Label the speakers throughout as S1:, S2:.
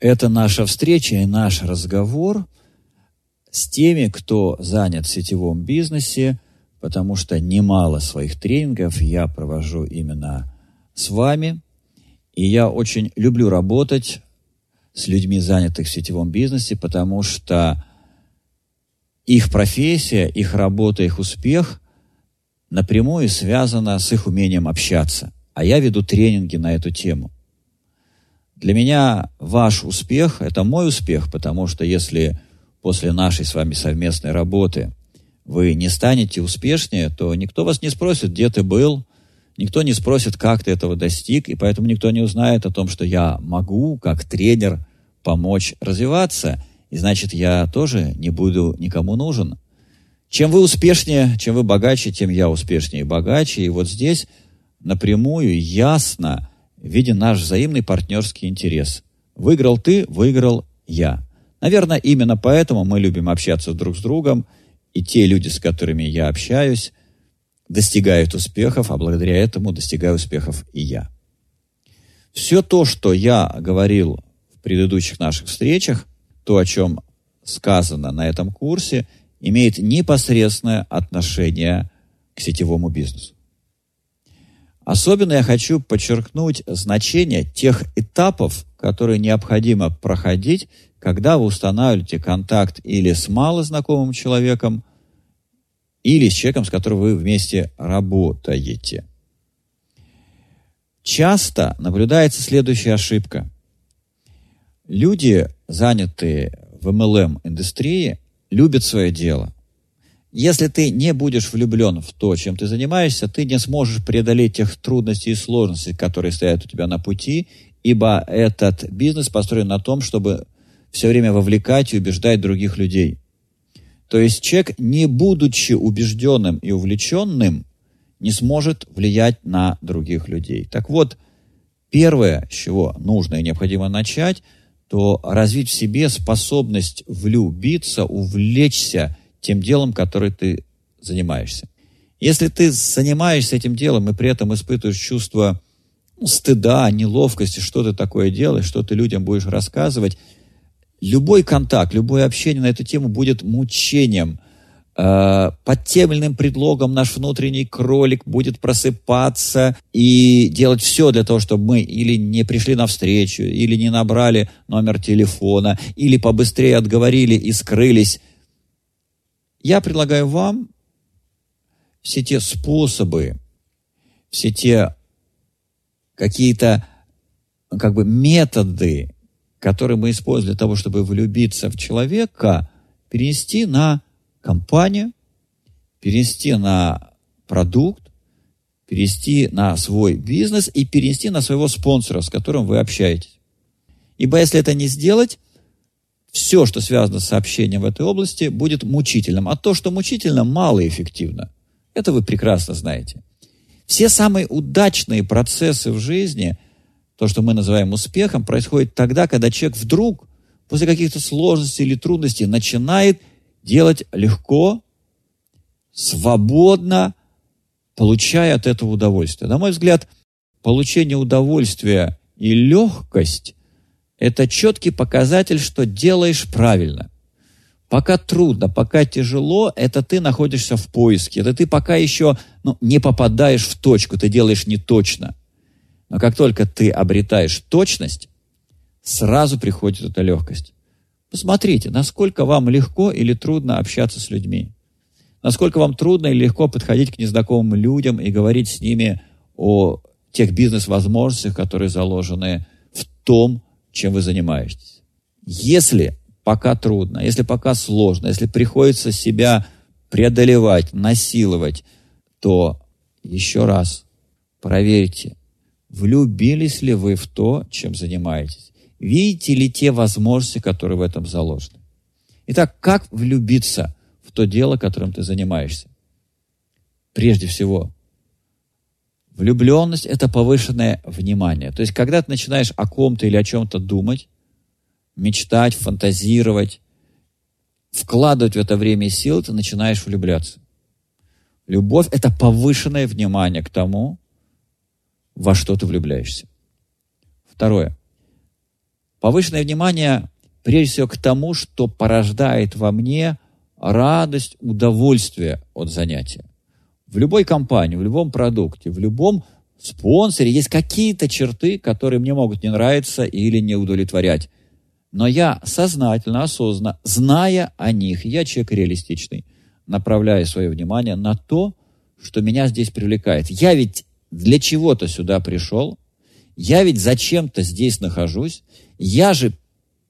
S1: Это наша встреча и наш разговор с теми, кто занят в сетевом бизнесе, потому что немало своих тренингов я провожу именно с вами. И я очень люблю работать с людьми, занятых в сетевом бизнесе, потому что их профессия, их работа, их успех напрямую связана с их умением общаться. А я веду тренинги на эту тему. Для меня ваш успех – это мой успех, потому что если после нашей с вами совместной работы вы не станете успешнее, то никто вас не спросит, где ты был, никто не спросит, как ты этого достиг, и поэтому никто не узнает о том, что я могу, как тренер, помочь развиваться, и значит, я тоже не буду никому нужен. Чем вы успешнее, чем вы богаче, тем я успешнее и богаче. И вот здесь напрямую, ясно виден наш взаимный партнерский интерес. Выиграл ты, выиграл я. Наверное, именно поэтому мы любим общаться друг с другом, и те люди, с которыми я общаюсь, достигают успехов, а благодаря этому достигаю успехов и я. Все то, что я говорил в предыдущих наших встречах, то, о чем сказано на этом курсе, имеет непосредственное отношение к сетевому бизнесу. Особенно я хочу подчеркнуть значение тех этапов, которые необходимо проходить, когда вы устанавливаете контакт или с малознакомым человеком, или с человеком, с которым вы вместе работаете. Часто наблюдается следующая ошибка. Люди, занятые в MLM-индустрии, любят свое дело. Если ты не будешь влюблен в то, чем ты занимаешься, ты не сможешь преодолеть тех трудностей и сложностей, которые стоят у тебя на пути, ибо этот бизнес построен на том, чтобы все время вовлекать и убеждать других людей. То есть человек, не будучи убежденным и увлеченным, не сможет влиять на других людей. Так вот, первое, с чего нужно и необходимо начать, то развить в себе способность влюбиться, увлечься тем делом, которым ты занимаешься. Если ты занимаешься этим делом и при этом испытываешь чувство ну, стыда, неловкости, что ты такое делаешь, что ты людям будешь рассказывать, любой контакт, любое общение на эту тему будет мучением. Э, под тем или иным предлогом наш внутренний кролик будет просыпаться и делать все для того, чтобы мы или не пришли на встречу, или не набрали номер телефона, или побыстрее отговорили и скрылись. Я предлагаю вам все те способы, все те какие-то как бы методы, который мы используем для того, чтобы влюбиться в человека, перенести на компанию, перенести на продукт, перенести на свой бизнес и перенести на своего спонсора, с которым вы общаетесь. Ибо если это не сделать, все, что связано с общением в этой области, будет мучительным. А то, что мучительно, малоэффективно. Это вы прекрасно знаете. Все самые удачные процессы в жизни – то, что мы называем успехом, происходит тогда, когда человек вдруг после каких-то сложностей или трудностей начинает делать легко, свободно, получая от этого удовольствие. На мой взгляд, получение удовольствия и легкость – это четкий показатель, что делаешь правильно. Пока трудно, пока тяжело, это ты находишься в поиске, это ты пока еще ну, не попадаешь в точку, ты делаешь не точно. Но как только ты обретаешь точность, сразу приходит эта легкость. Посмотрите, насколько вам легко или трудно общаться с людьми. Насколько вам трудно или легко подходить к незнакомым людям и говорить с ними о тех бизнес-возможностях, которые заложены в том, чем вы занимаетесь. Если пока трудно, если пока сложно, если приходится себя преодолевать, насиловать, то еще раз проверьте, Влюбились ли вы в то, чем занимаетесь? Видите ли те возможности, которые в этом заложены? Итак, как влюбиться в то дело, которым ты занимаешься? Прежде всего, влюбленность – это повышенное внимание. То есть, когда ты начинаешь о ком-то или о чем-то думать, мечтать, фантазировать, вкладывать в это время и силы, ты начинаешь влюбляться. Любовь – это повышенное внимание к тому, во что ты влюбляешься. Второе. Повышенное внимание прежде всего к тому, что порождает во мне радость, удовольствие от занятия. В любой компании, в любом продукте, в любом спонсоре есть какие-то черты, которые мне могут не нравиться или не удовлетворять. Но я сознательно, осознанно, зная о них, я человек реалистичный, направляю свое внимание на то, что меня здесь привлекает. Я ведь для чего-то сюда пришел, я ведь зачем-то здесь нахожусь, я же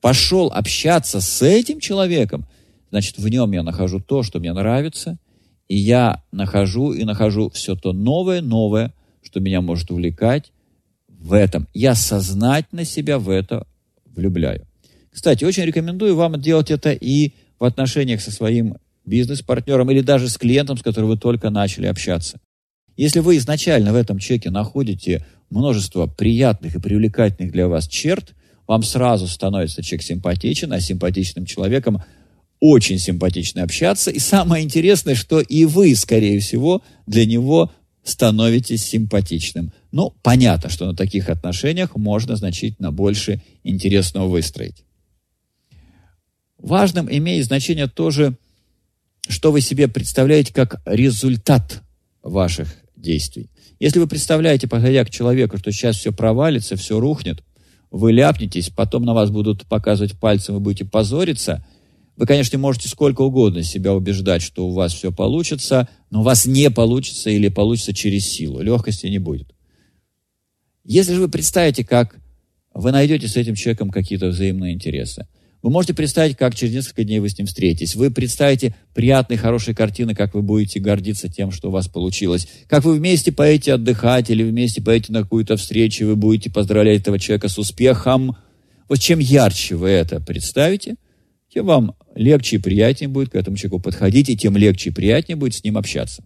S1: пошел общаться с этим человеком, значит, в нем я нахожу то, что мне нравится, и я нахожу и нахожу все то новое, новое, что меня может увлекать в этом. Я сознательно себя в это влюбляю. Кстати, очень рекомендую вам делать это и в отношениях со своим бизнес-партнером или даже с клиентом, с которым вы только начали общаться. Если вы изначально в этом чеке находите множество приятных и привлекательных для вас черт, вам сразу становится человек симпатичен, а симпатичным человеком очень симпатично общаться. И самое интересное, что и вы, скорее всего, для него становитесь симпатичным. Ну, понятно, что на таких отношениях можно значительно больше интересного выстроить. Важным имеет значение тоже, что вы себе представляете как результат ваших действий. Если вы представляете, подходя к человеку, что сейчас все провалится, все рухнет, вы ляпнетесь, потом на вас будут показывать пальцем, вы будете позориться, вы, конечно, можете сколько угодно себя убеждать, что у вас все получится, но у вас не получится или получится через силу. Легкости не будет. Если же вы представите, как вы найдете с этим человеком какие-то взаимные интересы – вы можете представить, как через несколько дней вы с ним встретитесь. Вы представите приятные, хорошие картины, как вы будете гордиться тем, что у вас получилось. Как вы вместе поедете отдыхать или вместе поедете на какую-то встречу, вы будете поздравлять этого человека с успехом. Вот чем ярче вы это представите, тем вам легче и приятнее будет к этому человеку подходить, и тем легче и приятнее будет с ним общаться.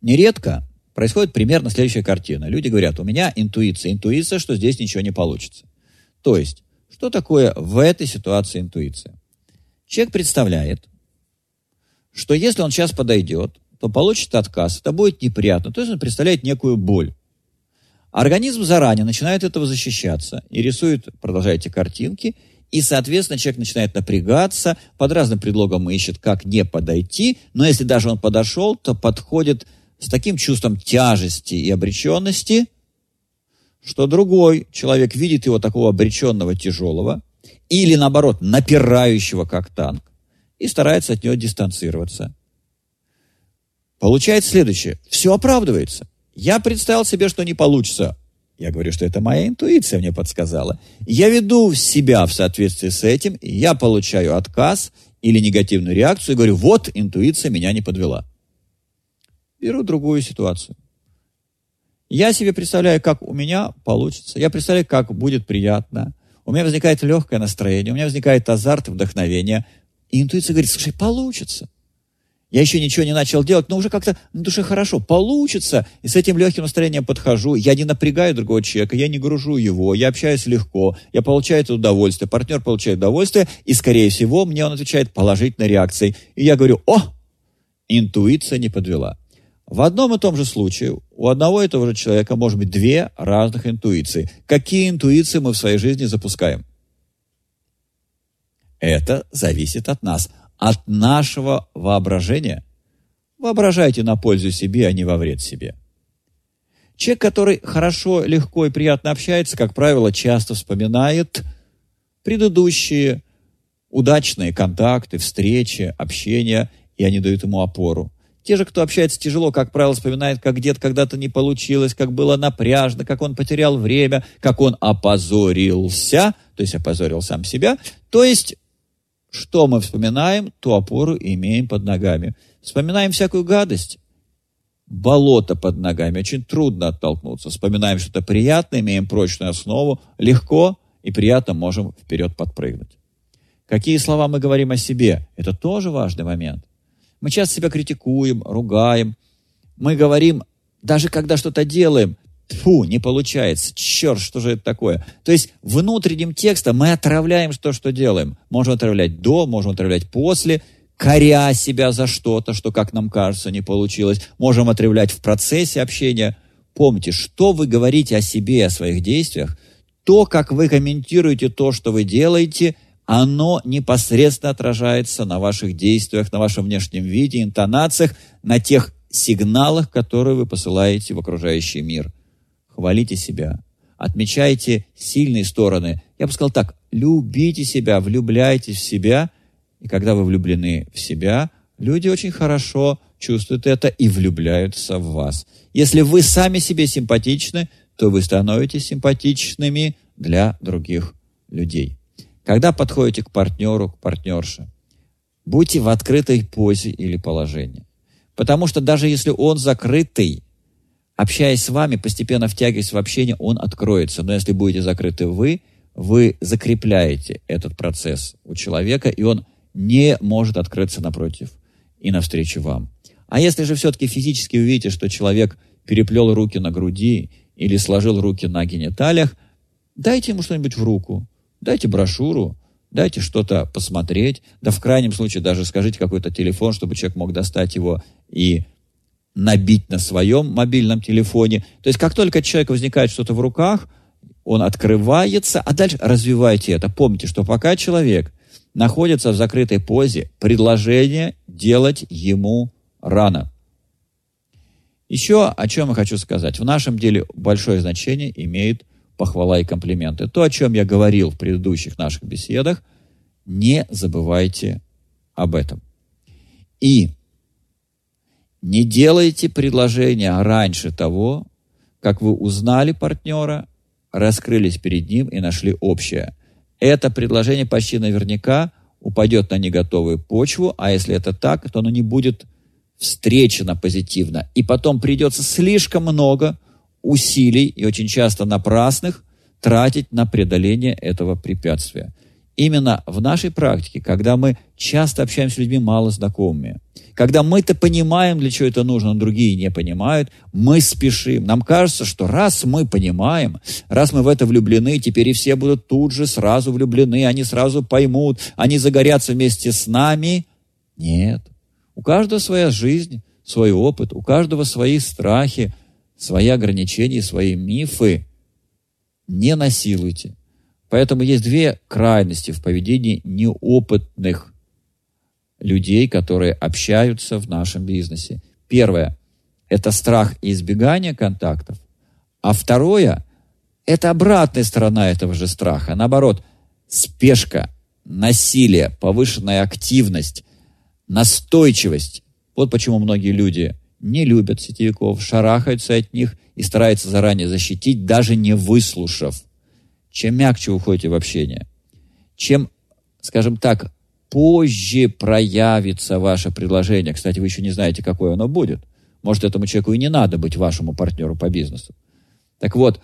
S1: Нередко происходит примерно следующая картина. Люди говорят, у меня интуиция, интуиция, что здесь ничего не получится. То есть что такое в этой ситуации интуиция? Человек представляет, что если он сейчас подойдет, то получит отказ, это будет неприятно. То есть он представляет некую боль. Организм заранее начинает этого защищаться и рисует, продолжайте, картинки, и, соответственно, человек начинает напрягаться, под разным предлогом ищет, как не подойти, но если даже он подошел, то подходит с таким чувством тяжести и обреченности – что другой человек видит его такого обреченного, тяжелого, или, наоборот, напирающего, как танк, и старается от него дистанцироваться. Получается следующее. Все оправдывается. Я представил себе, что не получится. Я говорю, что это моя интуиция мне подсказала. Я веду себя в соответствии с этим, и я получаю отказ или негативную реакцию и говорю, вот интуиция меня не подвела. Беру другую ситуацию. Я себе представляю, как у меня получится. Я представляю, как будет приятно. У меня возникает легкое настроение, у меня возникает азарт, вдохновение. И интуиция говорит, слушай, получится. Я еще ничего не начал делать, но уже как-то на душе хорошо, получится. И с этим легким настроением подхожу. Я не напрягаю другого человека, я не гружу его, я общаюсь легко, я получаю это удовольствие, партнер получает удовольствие, и, скорее всего, мне он отвечает положительной реакцией. И я говорю, о, интуиция не подвела. В одном и том же случае у одного и того же человека может быть две разных интуиции. Какие интуиции мы в своей жизни запускаем? Это зависит от нас, от нашего воображения. Воображайте на пользу себе, а не во вред себе. Человек, который хорошо, легко и приятно общается, как правило, часто вспоминает предыдущие удачные контакты, встречи, общения, и они дают ему опору. Те же, кто общается тяжело, как правило, вспоминают, как где-то когда-то не получилось, как было напряжно, как он потерял время, как он опозорился, то есть опозорил сам себя. То есть, что мы вспоминаем, ту опору имеем под ногами. Вспоминаем всякую гадость, болото под ногами, очень трудно оттолкнуться. Вспоминаем что-то приятное, имеем прочную основу, легко и приятно можем вперед подпрыгнуть. Какие слова мы говорим о себе? Это тоже важный момент. Мы часто себя критикуем, ругаем. Мы говорим, даже когда что-то делаем, фу, не получается, черт, что же это такое? То есть внутренним текстом мы отравляем то, что делаем. Можем отравлять до, можем отравлять после, коря себя за что-то, что, как нам кажется, не получилось. Можем отравлять в процессе общения. Помните, что вы говорите о себе, о своих действиях, то, как вы комментируете то, что вы делаете, оно непосредственно отражается на ваших действиях, на вашем внешнем виде, интонациях, на тех сигналах, которые вы посылаете в окружающий мир. Хвалите себя, отмечайте сильные стороны. Я бы сказал так, любите себя, влюбляйтесь в себя, и когда вы влюблены в себя, люди очень хорошо чувствуют это и влюбляются в вас. Если вы сами себе симпатичны, то вы становитесь симпатичными для других людей. Когда подходите к партнеру, к партнерше, будьте в открытой позе или положении. Потому что даже если он закрытый, общаясь с вами, постепенно втягиваясь в общение, он откроется. Но если будете закрыты вы, вы закрепляете этот процесс у человека, и он не может открыться напротив и навстречу вам. А если же все-таки физически увидите, что человек переплел руки на груди или сложил руки на гениталиях, дайте ему что-нибудь в руку, дайте брошюру, дайте что-то посмотреть, да в крайнем случае даже скажите какой-то телефон, чтобы человек мог достать его и набить на своем мобильном телефоне. То есть как только человек возникает что-то в руках, он открывается, а дальше развивайте это. Помните, что пока человек находится в закрытой позе, предложение делать ему рано. Еще о чем я хочу сказать. В нашем деле большое значение имеют похвала и комплименты. То, о чем я говорил в предыдущих наших беседах, не забывайте об этом. И не делайте предложения раньше того, как вы узнали партнера, раскрылись перед ним и нашли общее. Это предложение почти наверняка упадет на неготовую почву, а если это так, то оно не будет встречено позитивно. И потом придется слишком много усилий, и очень часто напрасных, тратить на преодоление этого препятствия. Именно в нашей практике, когда мы часто общаемся с людьми мало знакомыми, когда мы-то понимаем, для чего это нужно, но другие не понимают, мы спешим. Нам кажется, что раз мы понимаем, раз мы в это влюблены, теперь и все будут тут же сразу влюблены, они сразу поймут, они загорятся вместе с нами. Нет. У каждого своя жизнь, свой опыт, у каждого свои страхи, свои ограничения, свои мифы. Не насилуйте. Поэтому есть две крайности в поведении неопытных людей, которые общаются в нашем бизнесе. Первое – это страх и избегание контактов. А второе – это обратная сторона этого же страха. Наоборот, спешка, насилие, повышенная активность, настойчивость. Вот почему многие люди не любят сетевиков, шарахаются от них и стараются заранее защитить, даже не выслушав. Чем мягче уходите в общение, чем, скажем так, позже проявится ваше предложение. Кстати, вы еще не знаете, какое оно будет. Может, этому человеку и не надо быть вашему партнеру по бизнесу. Так вот,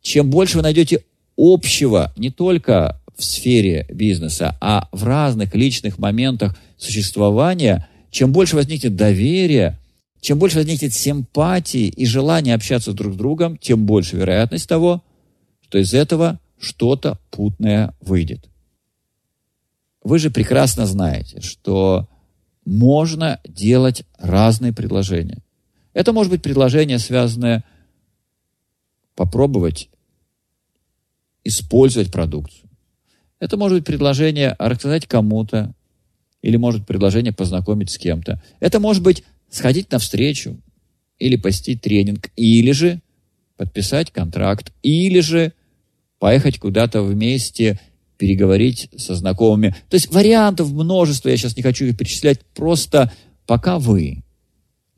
S1: чем больше вы найдете общего не только в сфере бизнеса, а в разных личных моментах существования, чем больше возникнет доверия, чем больше возникнет симпатии и желания общаться друг с другом, тем больше вероятность того, что из этого что-то путное выйдет. Вы же прекрасно знаете, что можно делать разные предложения. Это может быть предложение, связанное попробовать использовать продукцию. Это может быть предложение рассказать кому-то, или может быть предложение познакомить с кем-то. Это может быть сходить на встречу, или посетить тренинг, или же подписать контракт, или же поехать куда-то вместе переговорить со знакомыми. То есть вариантов множество, я сейчас не хочу их перечислять, просто пока вы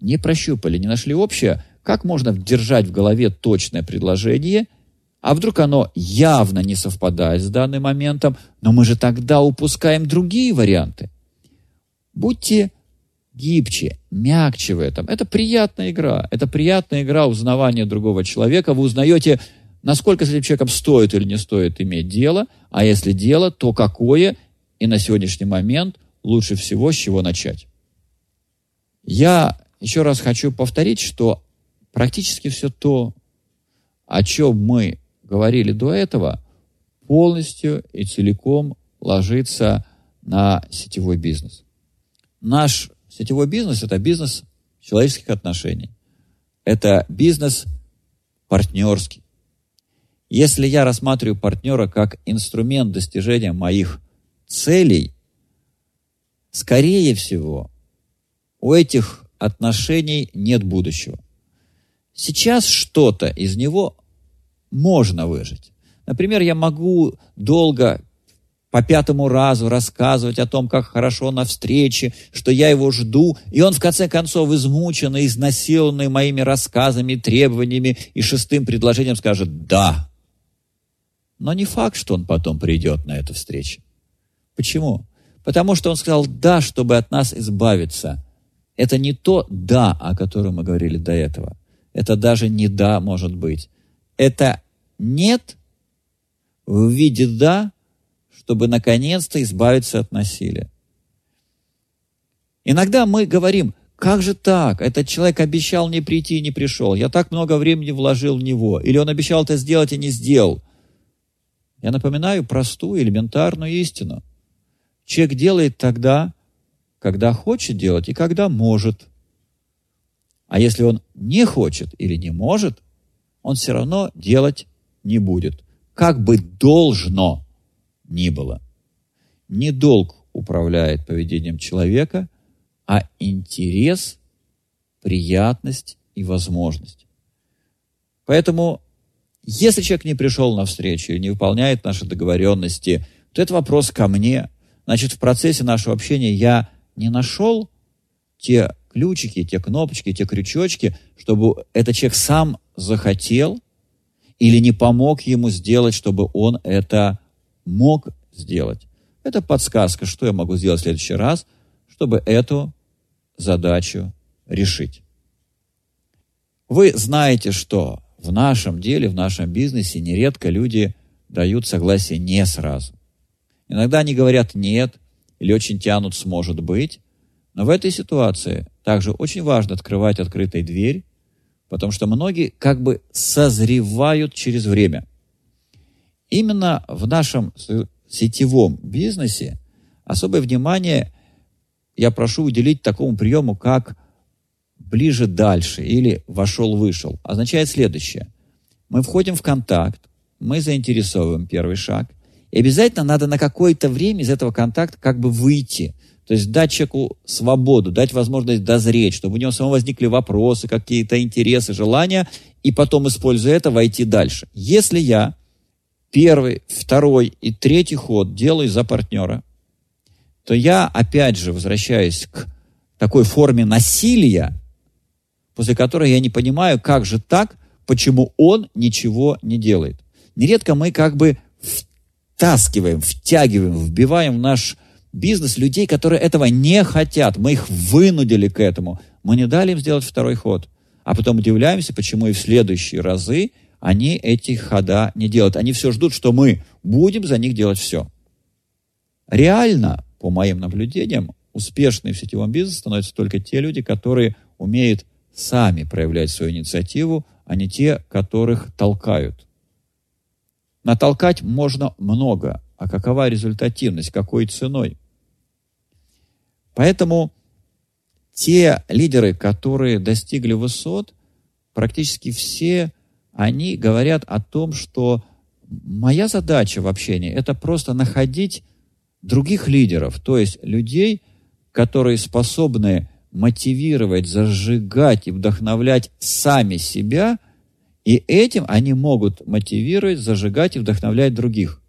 S1: не прощупали, не нашли общее, как можно держать в голове точное предложение, а вдруг оно явно не совпадает с данным моментом, но мы же тогда упускаем другие варианты. Будьте гибче, мягче в этом. Это приятная игра. Это приятная игра узнавания другого человека. Вы узнаете насколько с этим человеком стоит или не стоит иметь дело, а если дело, то какое, и на сегодняшний момент лучше всего с чего начать. Я еще раз хочу повторить, что практически все то, о чем мы говорили до этого, полностью и целиком ложится на сетевой бизнес. Наш сетевой бизнес – это бизнес человеческих отношений. Это бизнес партнерский. Если я рассматриваю партнера как инструмент достижения моих целей, скорее всего, у этих отношений нет будущего. Сейчас что-то из него можно выжить. Например, я могу долго по пятому разу рассказывать о том, как хорошо на встрече, что я его жду, и он в конце концов измученный, изнасилованный моими рассказами, требованиями и шестым предложением скажет «да». Но не факт, что он потом придет на эту встречу. Почему? Потому что он сказал «да», чтобы от нас избавиться. Это не то «да», о котором мы говорили до этого. Это даже не «да» может быть. Это «нет» в виде «да», чтобы наконец-то избавиться от насилия. Иногда мы говорим, как же так? Этот человек обещал не прийти и не пришел. Я так много времени вложил в него. Или он обещал это сделать и не сделал. Я напоминаю простую, элементарную истину. Человек делает тогда, когда хочет делать и когда может. А если он не хочет или не может, он все равно делать не будет. Как бы должно ни было. Не долг управляет поведением человека, а интерес, приятность и возможность. Поэтому, если человек не пришел на встречу и не выполняет наши договоренности, то это вопрос ко мне. Значит, в процессе нашего общения я не нашел те ключики, те кнопочки, те крючочки, чтобы этот человек сам захотел или не помог ему сделать, чтобы он это мог сделать. Это подсказка, что я могу сделать в следующий раз, чтобы эту задачу решить. Вы знаете, что в нашем деле, в нашем бизнесе нередко люди дают согласие не сразу. Иногда они говорят «нет» или очень тянут «сможет быть», но в этой ситуации также очень важно открывать открытой дверь, потому что многие как бы созревают через время. Именно в нашем сетевом бизнесе особое внимание я прошу уделить такому приему, как ближе дальше или вошел-вышел. Означает следующее. Мы входим в контакт, мы заинтересовываем первый шаг, и обязательно надо на какое-то время из этого контакта как бы выйти. То есть дать человеку свободу, дать возможность дозреть, чтобы у него самого возникли вопросы, какие-то интересы, желания, и потом, используя это, войти дальше. Если я первый, второй и третий ход делаю за партнера, то я опять же возвращаюсь к такой форме насилия, после которой я не понимаю, как же так, почему он ничего не делает. Нередко мы как бы втаскиваем, втягиваем, вбиваем в наш бизнес людей, которые этого не хотят. Мы их вынудили к этому. Мы не дали им сделать второй ход. А потом удивляемся, почему и в следующие разы они эти хода не делают. Они все ждут, что мы будем за них делать все. Реально, по моим наблюдениям, успешными в сетевом бизнесе становятся только те люди, которые умеют сами проявлять свою инициативу, а не те, которых толкают. Натолкать можно много, а какова результативность, какой ценой? Поэтому те лидеры, которые достигли высот, практически все они говорят о том, что моя задача в общении – это просто находить других лидеров, то есть людей, которые способны мотивировать, зажигать и вдохновлять сами себя, и этим они могут мотивировать, зажигать и вдохновлять других.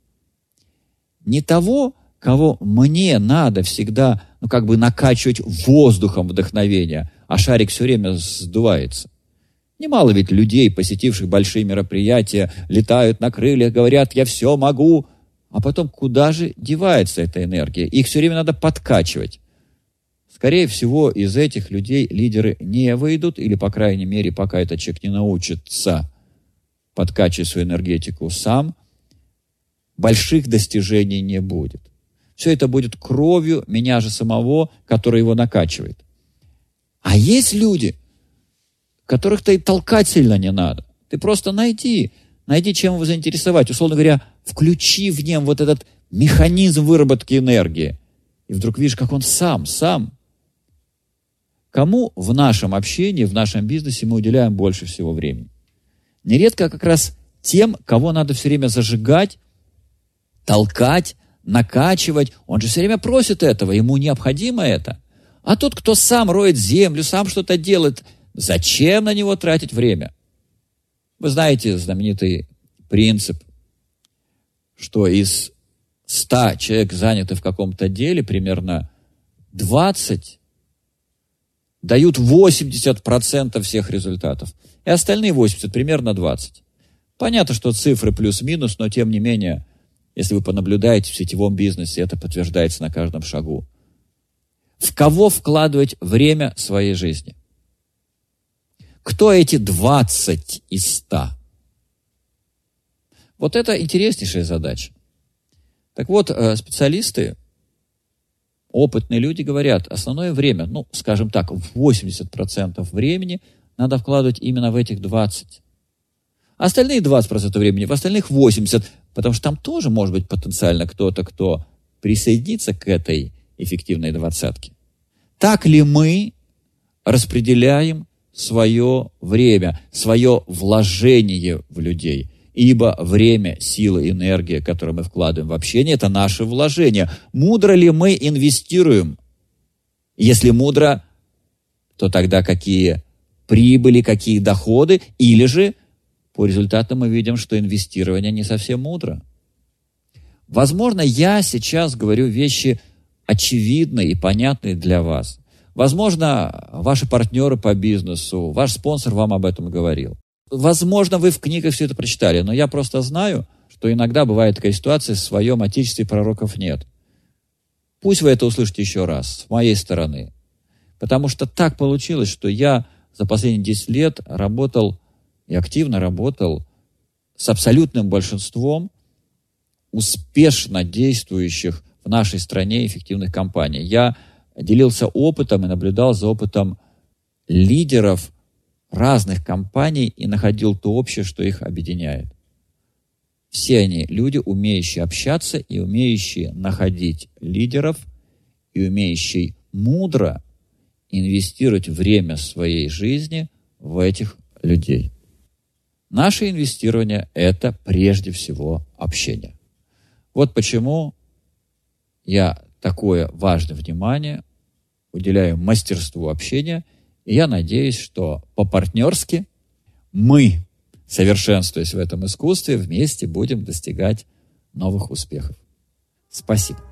S1: Не того, кого мне надо всегда, ну, как бы накачивать воздухом вдохновения, а шарик все время сдувается. Немало ведь людей, посетивших большие мероприятия, летают на крыльях, говорят «я все могу», а потом куда же девается эта энергия? Их все время надо подкачивать. Скорее всего, из этих людей лидеры не выйдут, или, по крайней мере, пока этот человек не научится подкачивать свою энергетику сам, больших достижений не будет. Все это будет кровью меня же самого, который его накачивает. А есть люди, которых-то и толкать сильно не надо. Ты просто найди, найди, чем его заинтересовать. Условно говоря, включи в нем вот этот механизм выработки энергии. И вдруг видишь, как он сам, сам. Кому в нашем общении, в нашем бизнесе мы уделяем больше всего времени? Нередко как раз тем, кого надо все время зажигать, толкать, накачивать. Он же все время просит этого, ему необходимо это. А тот, кто сам роет землю, сам что-то делает, зачем на него тратить время? Вы знаете знаменитый принцип, что из 100 человек заняты в каком-то деле, примерно 20 дают 80% всех результатов. И остальные 80, примерно 20. Понятно, что цифры плюс-минус, но тем не менее, если вы понаблюдаете в сетевом бизнесе, это подтверждается на каждом шагу. В кого вкладывать время своей жизни? Кто эти 20 из 100? Вот это интереснейшая задача. Так вот, э, специалисты, опытные люди говорят, основное время, ну, скажем так, 80% времени надо вкладывать именно в этих 20. Остальные 20% времени, в остальных 80%, потому что там тоже может быть потенциально кто-то, кто присоединится к этой эффективной двадцатке. Так ли мы распределяем свое время, свое вложение в людей? Ибо время, сила, энергия, которую мы вкладываем в общение, это наше вложение. Мудро ли мы инвестируем? Если мудро, то тогда какие прибыли, какие доходы, или же по результатам мы видим, что инвестирование не совсем мудро. Возможно, я сейчас говорю вещи очевидные и понятные для вас. Возможно, ваши партнеры по бизнесу, ваш спонсор вам об этом говорил. Возможно, вы в книгах все это прочитали, но я просто знаю, что иногда бывает такая ситуация, в своем отечестве пророков нет. Пусть вы это услышите еще раз, с моей стороны. Потому что так получилось, что я за последние 10 лет работал и активно работал с абсолютным большинством успешно действующих в нашей стране эффективных компаний. Я делился опытом и наблюдал за опытом лидеров разных компаний и находил то общее, что их объединяет. Все они люди, умеющие общаться и умеющие находить лидеров и умеющие мудро инвестировать время своей жизни в этих людей. Наше инвестирование – это прежде всего общение. Вот почему я такое важное внимание уделяю мастерству общения, я надеюсь, что по-партнерски мы, совершенствуясь в этом искусстве, вместе будем достигать новых успехов. Спасибо.